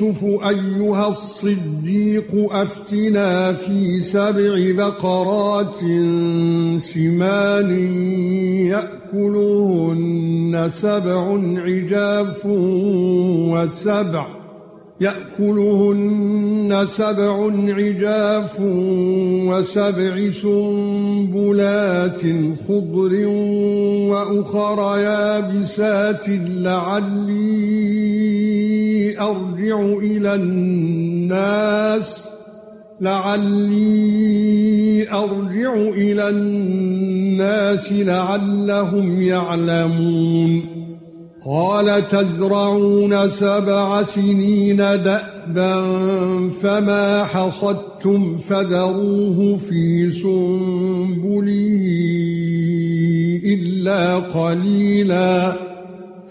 أيها الصديق أفتنا في سبع بقرات سمان يأكلهن سبع عجاف وسبع يأكلهن سبع عجاف وسبع سنبلات خضر وأخر يابسات لعلي أرجع إلى الناس لعلي أرجع إلى الناس لعلهم يعلمون. قال تزرعون سبع سنين دأبا فما حصدتم فذروه في سنبله إلا قليلاً.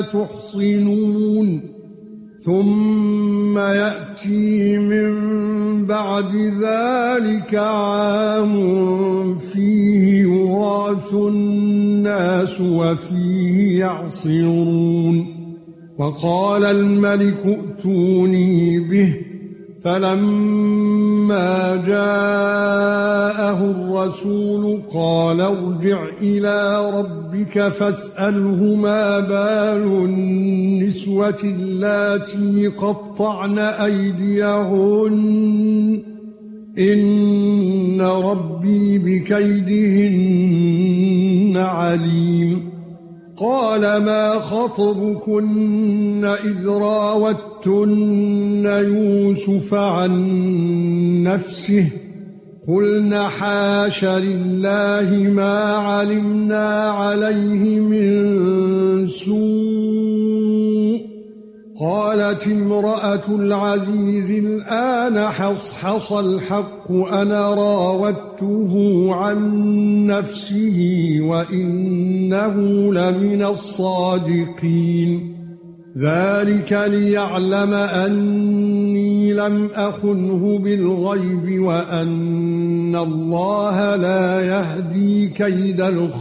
تحصنون ثم يأتي من بعد ذلك عام فيه يغاث الناس وفيه يعصرون. وقال الملك ائتوني به فلما جاءه الرسول قال ارجع إلى ربك فاسأله ما بال النسوة اللاتي قطعن أيديهن. إن ربي بكيدهن عليم. قال ما خطبكن إذ راوتن يوسف عن نفسه؟ قلنا حاش لله ما علمنا عليه من سوء. قالت امرأة العزيز الآن حصحص الحق أنا راودته عن نفسه وإنه لمن الصادقين. ذلك ليعلم أني لم أخنه بالغيب وأن الله لا يهدي كيد الخائنين.